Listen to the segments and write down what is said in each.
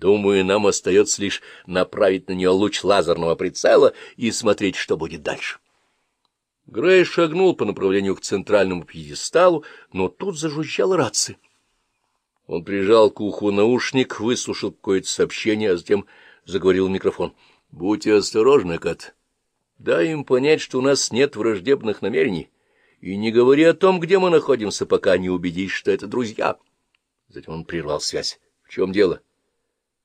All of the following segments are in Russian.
Думаю, нам остается лишь направить на нее луч лазерного прицела и смотреть, что будет дальше. Грей шагнул по направлению к центральному пьедесталу, но тут зажужжала рация. Он прижал к уху наушник, выслушал какое-то сообщение, а затем заговорил в микрофон. — Будьте осторожны, Кат. Дай им понять, что у нас нет враждебных намерений, и не говори о том, где мы находимся, пока не убедись, что это друзья. Затем он прервал связь. — В чем дело? —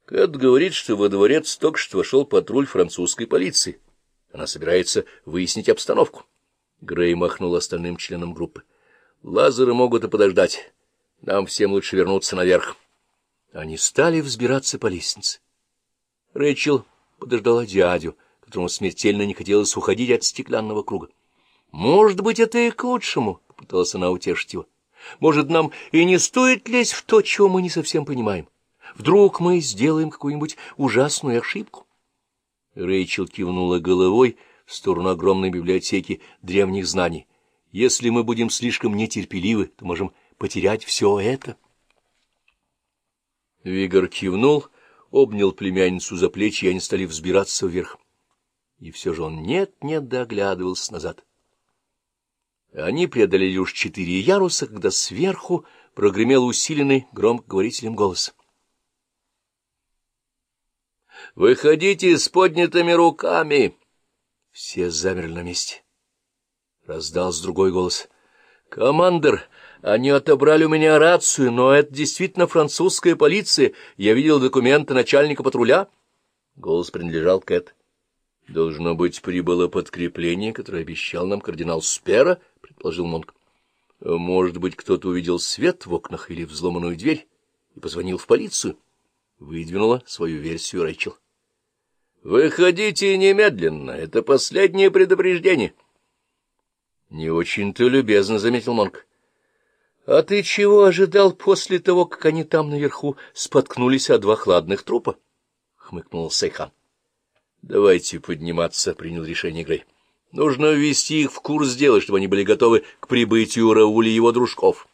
Кэт говорит, что во дворец только что вошел патруль французской полиции. Она собирается выяснить обстановку. Грей махнул остальным членам группы. — Лазеры могут и подождать. Нам всем лучше вернуться наверх. Они стали взбираться по лестнице. Рэйчел подождала дядю, которому смертельно не хотелось уходить от стеклянного круга. — Может быть, это и к лучшему, — попыталась она утешить его. — Может, нам и не стоит лезть в то, чего мы не совсем понимаем. Вдруг мы сделаем какую-нибудь ужасную ошибку? Рэйчел кивнула головой в сторону огромной библиотеки древних знаний. Если мы будем слишком нетерпеливы, то можем потерять все это. Вигор кивнул, обнял племянницу за плечи, и они стали взбираться вверх. И все же он нет-нет доглядывался назад. Они преодолели уж четыре яруса, когда сверху прогремел усиленный громкоговорителем голос. «Выходите с поднятыми руками!» Все замерли на месте. Раздался другой голос. «Командер, они отобрали у меня рацию, но это действительно французская полиция. Я видел документы начальника патруля. Голос принадлежал Кэт. Должно быть, прибыло подкрепление, которое обещал нам кардинал Спера, предположил Монк. Может быть, кто-то увидел свет в окнах или взломанную дверь и позвонил в полицию. Выдвинула свою версию Рэйчел. «Выходите немедленно, это последнее предупреждение». «Не очень-то любезно», — заметил Монк. — А ты чего ожидал после того, как они там наверху споткнулись о два хладных трупа? — хмыкнул Сайхан. — Давайте подниматься, — принял решение Грей. — Нужно ввести их в курс дела, чтобы они были готовы к прибытию Рауля и его дружков.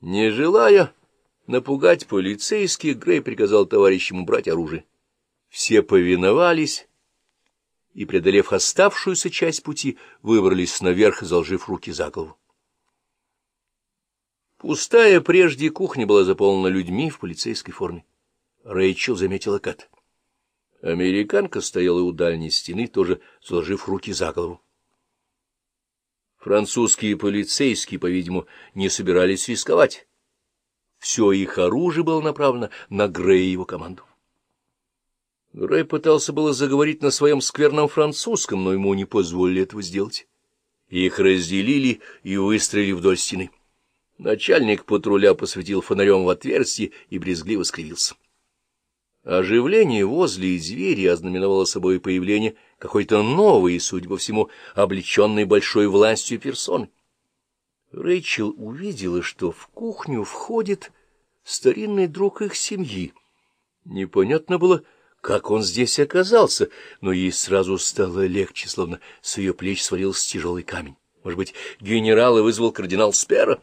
Не желая напугать полицейских, Грей приказал товарищам убрать оружие. Все повиновались и, преодолев оставшуюся часть пути, выбрались наверх, заложив руки за голову. Пустая прежде кухня была заполнена людьми в полицейской форме. Рэйчел заметила Кэт. Американка стояла у дальней стены, тоже сложив руки за голову. Французские полицейские, по-видимому, не собирались рисковать. Все их оружие было направлено на Грея и его команду. Грей пытался было заговорить на своем скверном французском, но ему не позволили этого сделать. Их разделили и выстроили вдоль стены. Начальник патруля посветил фонарем в отверстие и брезгливо скривился. Оживление возле двери ознаменовало собой появление какой-то новой, судя по всему, облеченной большой властью персоны. Рэйчел увидела, что в кухню входит старинный друг их семьи. Непонятно было, как он здесь оказался, но ей сразу стало легче, словно с ее плеч свалился тяжелый камень. Может быть, генерал и вызвал кардинал Спера?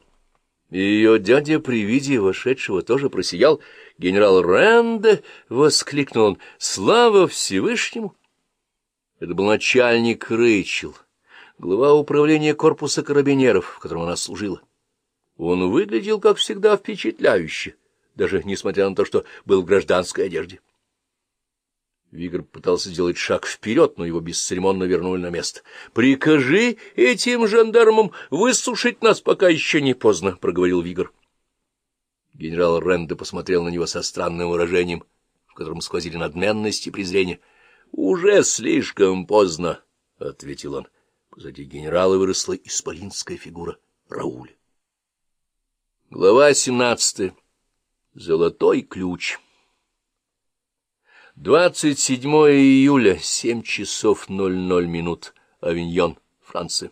Ее дядя при виде вошедшего тоже просиял. «Генерал Рэнде!» — воскликнул он. «Слава Всевышнему!» Это был начальник Рэйчел, глава управления корпуса карабинеров, в котором она служила. Он выглядел, как всегда, впечатляюще, даже несмотря на то, что был в гражданской одежде. Вигр пытался сделать шаг вперед, но его бесцеремонно вернули на место. — Прикажи этим жандармам выслушать нас, пока еще не поздно, — проговорил Вигр. Генерал Ренде посмотрел на него со странным выражением, в котором сквозили надменность и презрение. — Уже слишком поздно, — ответил он. Позади генерала выросла исполинская фигура Рауля. Глава семнадцатая. Золотой ключ. 27 июля, 7 часов 00 минут, Авиньон, Франция.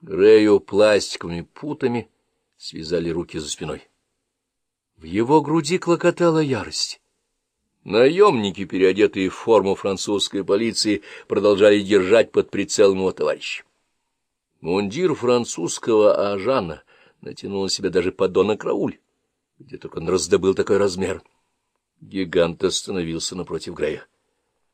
Грею пластиковыми путами связали руки за спиной. В его груди клокотала ярость. Наемники, переодетые в форму французской полиции, продолжали держать под прицелом его товарища. Мундир французского ажана натянул на себя даже подонок Рауль, где только он раздобыл такой размер — Гигант остановился напротив Грея.